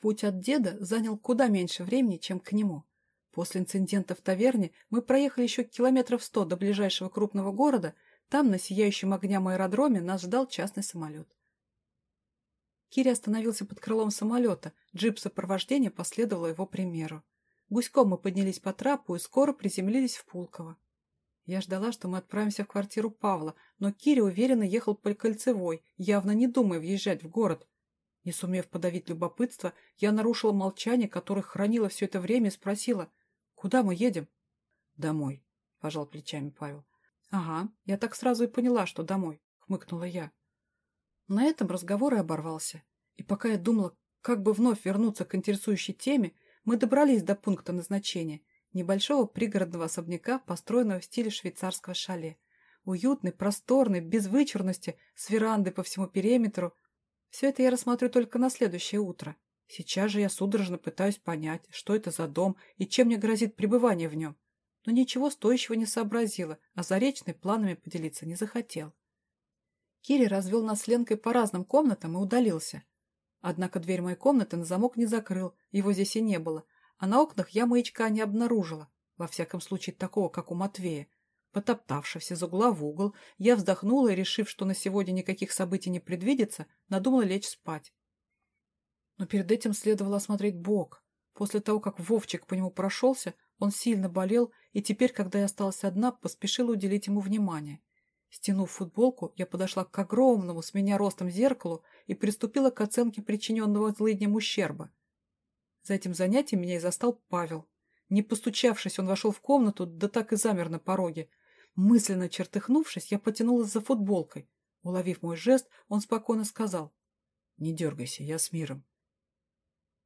Путь от деда занял куда меньше времени, чем к нему. После инцидента в таверне мы проехали еще километров сто до ближайшего крупного города, там, на сияющем огням аэродроме, нас ждал частный самолет. Кири остановился под крылом самолета, джип сопровождения последовало его примеру. Гуськом мы поднялись по трапу и скоро приземлились в Пулково. Я ждала, что мы отправимся в квартиру Павла, но Кири уверенно ехал по кольцевой, явно не думая въезжать в город. Не сумев подавить любопытство, я нарушила молчание, которое хранила все это время, и спросила, «Куда мы едем?» «Домой», — пожал плечами Павел. «Ага, я так сразу и поняла, что домой», — хмыкнула я. На этом разговор и оборвался. И пока я думала, как бы вновь вернуться к интересующей теме, мы добрались до пункта назначения – небольшого пригородного особняка, построенного в стиле швейцарского шале. Уютный, просторный, без вычурности, с верандой по всему периметру. Все это я рассмотрю только на следующее утро. Сейчас же я судорожно пытаюсь понять, что это за дом и чем мне грозит пребывание в нем. Но ничего стоящего не сообразила, а Заречный планами поделиться не захотел. Кири развел нас с Ленкой по разным комнатам и удалился. Однако дверь моей комнаты на замок не закрыл, его здесь и не было, а на окнах я маячка не обнаружила, во всяком случае такого, как у Матвея. Потоптавшись из угла в угол, я вздохнула и, решив, что на сегодня никаких событий не предвидится, надумала лечь спать. Но перед этим следовало осмотреть бок. После того, как Вовчик по нему прошелся, он сильно болел, и теперь, когда я осталась одна, поспешила уделить ему внимание. Стянув футболку, я подошла к огромному с меня ростом зеркалу и приступила к оценке причиненного злыднем ущерба. За этим занятием меня и застал Павел. Не постучавшись, он вошел в комнату, да так и замер на пороге. Мысленно чертыхнувшись, я потянулась за футболкой. Уловив мой жест, он спокойно сказал. «Не дергайся, я с миром».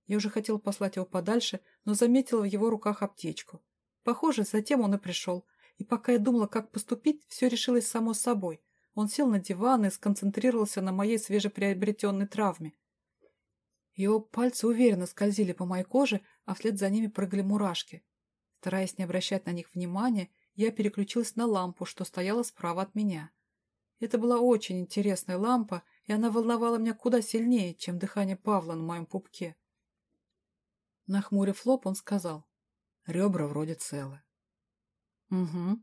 Я уже хотела послать его подальше, но заметила в его руках аптечку. Похоже, затем он и пришел. И пока я думала, как поступить, все решилось само собой. Он сел на диван и сконцентрировался на моей свежеприобретенной травме. Его пальцы уверенно скользили по моей коже, а вслед за ними прыгали мурашки. Стараясь не обращать на них внимания, я переключилась на лампу, что стояла справа от меня. Это была очень интересная лампа, и она волновала меня куда сильнее, чем дыхание Павла на моем пупке. Нахмурив лоб, он сказал, «Ребра вроде целы». Угу.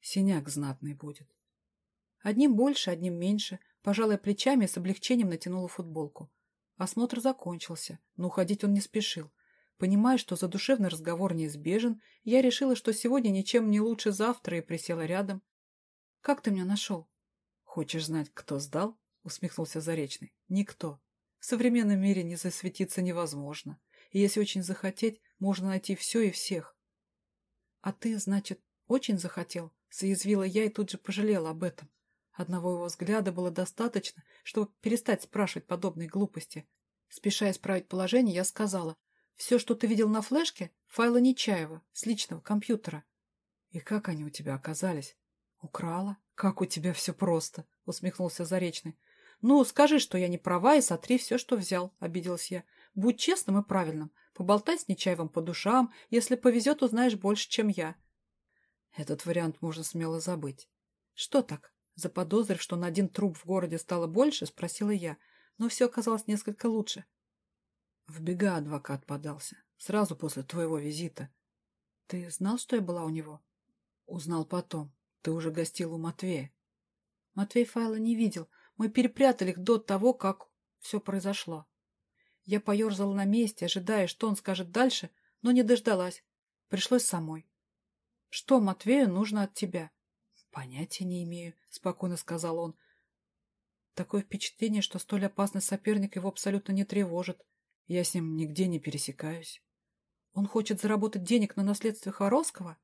Синяк знатный будет. Одним больше, одним меньше. Пожалуй, плечами с облегчением натянула футболку. Осмотр закончился, но уходить он не спешил. Понимая, что задушевный разговор неизбежен, я решила, что сегодня ничем не лучше завтра, и присела рядом. «Как ты меня нашел?» «Хочешь знать, кто сдал?» — усмехнулся Заречный. «Никто. В современном мире не засветиться невозможно. И если очень захотеть, можно найти все и всех. А ты, значит, очень захотел, соязвила я и тут же пожалела об этом. Одного его взгляда было достаточно, чтобы перестать спрашивать подобные глупости. Спеша исправить положение, я сказала, «Все, что ты видел на флешке, файлы Нечаева, с личного компьютера». «И как они у тебя оказались?» «Украла? Как у тебя все просто!» — усмехнулся Заречный. «Ну, скажи, что я не права, и сотри все, что взял», — обиделась я. «Будь честным и правильным. Поболтай с Нечаевым по душам. Если повезет, узнаешь больше, чем я. Этот вариант можно смело забыть. Что так? Заподозрив, что на один труп в городе стало больше, спросила я, но все оказалось несколько лучше. В бега адвокат подался, сразу после твоего визита. Ты знал, что я была у него? Узнал потом. Ты уже гостил у Матвея. Матвей файла не видел. Мы перепрятали их до того, как все произошло. Я поерзала на месте, ожидая, что он скажет дальше, но не дождалась. Пришлось самой. Что Матвею нужно от тебя? Понятия не имею, спокойно сказал он. Такое впечатление, что столь опасный соперник его абсолютно не тревожит. Я с ним нигде не пересекаюсь. Он хочет заработать денег на наследстве Хоровского?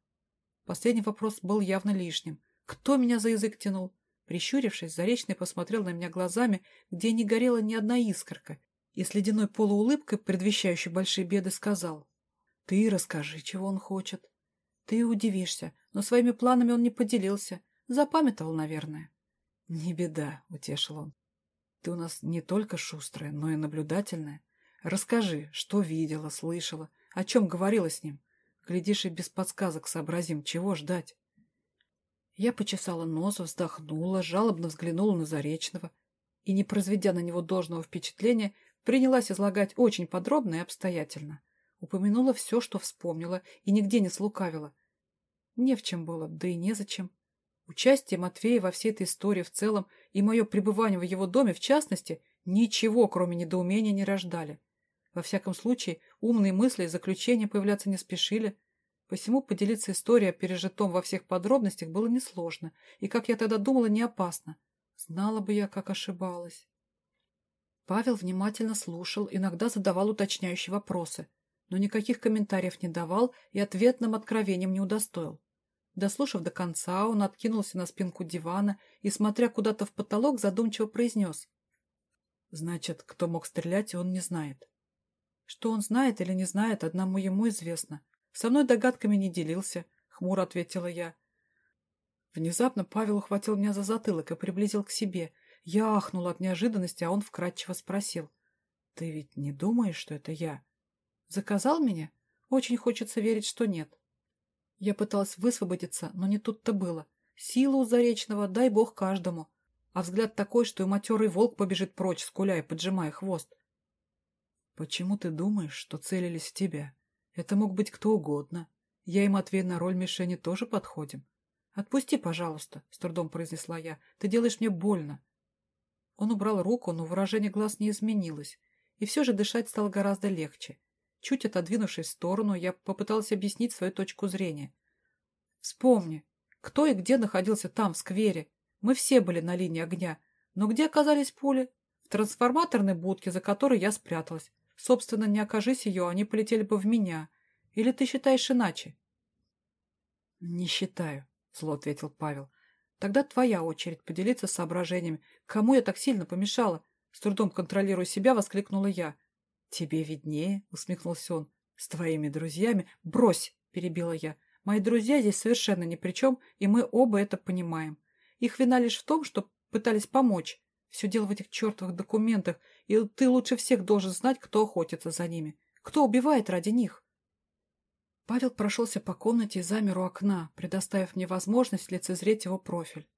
Последний вопрос был явно лишним. Кто меня за язык тянул? Прищурившись, Заречный посмотрел на меня глазами, где не горела ни одна искорка, и с ледяной полуулыбкой, предвещающей большие беды, сказал. «Ты расскажи, чего он хочет. Ты удивишься, но своими планами он не поделился. Запамятовал, наверное. Не беда, утешил он. Ты у нас не только шустрая, но и наблюдательная. Расскажи, что видела, слышала, о чем говорила с ним. Глядишь, и без подсказок сообразим, чего ждать. Я почесала нос, вздохнула, жалобно взглянула на Заречного и, не произведя на него должного впечатления, принялась излагать очень подробно и обстоятельно. Упомянула все, что вспомнила, и нигде не слукавила. Не в чем было, да и незачем. Участие Матвея во всей этой истории в целом и мое пребывание в его доме в частности ничего, кроме недоумения, не рождали. Во всяком случае, умные мысли и заключения появляться не спешили, посему поделиться историей о пережитом во всех подробностях было несложно, и, как я тогда думала, не опасно. Знала бы я, как ошибалась. Павел внимательно слушал, иногда задавал уточняющие вопросы, но никаких комментариев не давал и ответным откровением не удостоил. Дослушав до конца, он откинулся на спинку дивана и, смотря куда-то в потолок, задумчиво произнес. «Значит, кто мог стрелять, он не знает». «Что он знает или не знает, одному ему известно. Со мной догадками не делился», — хмуро ответила я. Внезапно Павел ухватил меня за затылок и приблизил к себе. Я ахнула от неожиданности, а он вкратчиво спросил. «Ты ведь не думаешь, что это я?» «Заказал меня? Очень хочется верить, что нет». Я пыталась высвободиться, но не тут-то было. Сила у Заречного, дай бог каждому. А взгляд такой, что и матерый волк побежит прочь, скуляя, поджимая хвост. Почему ты думаешь, что целились в тебя? Это мог быть кто угодно. Я и Матвей на роль мишени тоже подходим. Отпусти, пожалуйста, — с трудом произнесла я. Ты делаешь мне больно. Он убрал руку, но выражение глаз не изменилось. И все же дышать стало гораздо легче. Чуть отодвинувшись в сторону, я попыталась объяснить свою точку зрения. Вспомни, кто и где находился там, в сквере. Мы все были на линии огня. Но где оказались пули? В трансформаторной будке, за которой я спряталась. Собственно, не окажись ее, они полетели бы в меня. Или ты считаешь иначе? — Не считаю, — зло ответил Павел. — Тогда твоя очередь поделиться соображениями. Кому я так сильно помешала? С трудом контролируя себя, воскликнула я. «Тебе виднее», — усмехнулся он. «С твоими друзьями...» «Брось!» — перебила я. «Мои друзья здесь совершенно ни при чем, и мы оба это понимаем. Их вина лишь в том, что пытались помочь. Все дело в этих чертовых документах, и ты лучше всех должен знать, кто охотится за ними. Кто убивает ради них?» Павел прошелся по комнате и замер у окна, предоставив мне возможность лицезреть его профиль.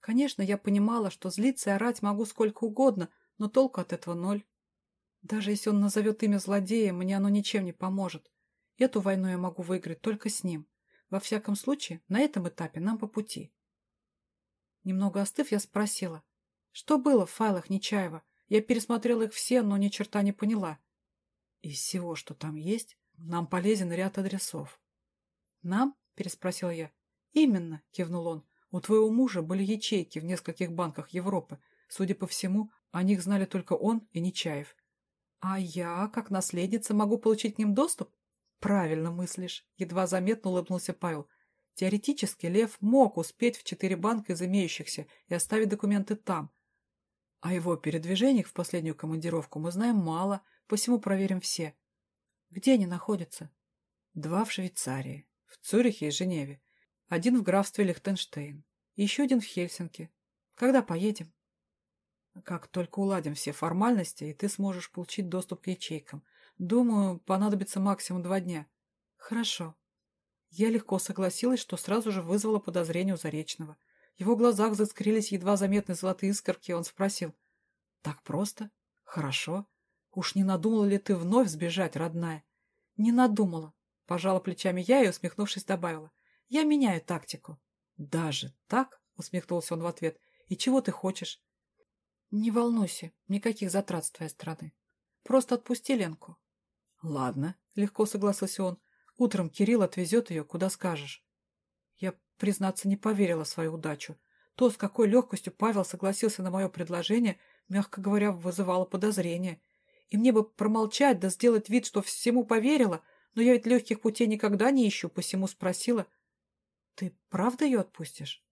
Конечно, я понимала, что злиться и орать могу сколько угодно, но толку от этого ноль. Даже если он назовет имя злодея, мне оно ничем не поможет. Эту войну я могу выиграть только с ним. Во всяком случае, на этом этапе нам по пути. Немного остыв, я спросила. Что было в файлах Нечаева? Я пересмотрела их все, но ни черта не поняла. Из всего, что там есть, нам полезен ряд адресов. «Нам?» – переспросила я. «Именно», – кивнул он. «У твоего мужа были ячейки в нескольких банках Европы. Судя по всему, о них знали только он и Нечаев. «А я, как наследница, могу получить к ним доступ?» «Правильно мыслишь», — едва заметно улыбнулся Павел. «Теоретически Лев мог успеть в четыре банка из имеющихся и оставить документы там. О его передвижениях в последнюю командировку мы знаем мало, посему проверим все. Где они находятся?» «Два в Швейцарии, в Цюрихе и Женеве, один в графстве Лихтенштейн, еще один в Хельсинки. Когда поедем?» Как только уладим все формальности, и ты сможешь получить доступ к ячейкам. Думаю, понадобится максимум два дня. Хорошо. Я легко согласилась, что сразу же вызвало подозрение у Заречного. Его глазах заскрились едва заметные золотые искорки, он спросил. Так просто? Хорошо. Уж не надумала ли ты вновь сбежать, родная? Не надумала. Пожала плечами я и, усмехнувшись, добавила. Я меняю тактику. Даже так? Усмехнулся он в ответ. И чего ты хочешь? Не волнуйся, никаких затрат с твоей стороны. Просто отпусти Ленку. Ладно, легко согласился он. Утром Кирилл отвезет ее, куда скажешь. Я, признаться, не поверила в свою удачу. То, с какой легкостью Павел согласился на мое предложение, мягко говоря, вызывало подозрение. И мне бы промолчать да сделать вид, что всему поверила, но я ведь легких путей никогда не ищу, посему спросила. Ты правда ее отпустишь?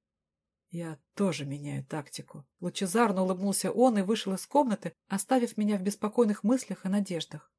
Я тоже меняю тактику. Лучезарно улыбнулся он и вышел из комнаты, оставив меня в беспокойных мыслях и надеждах.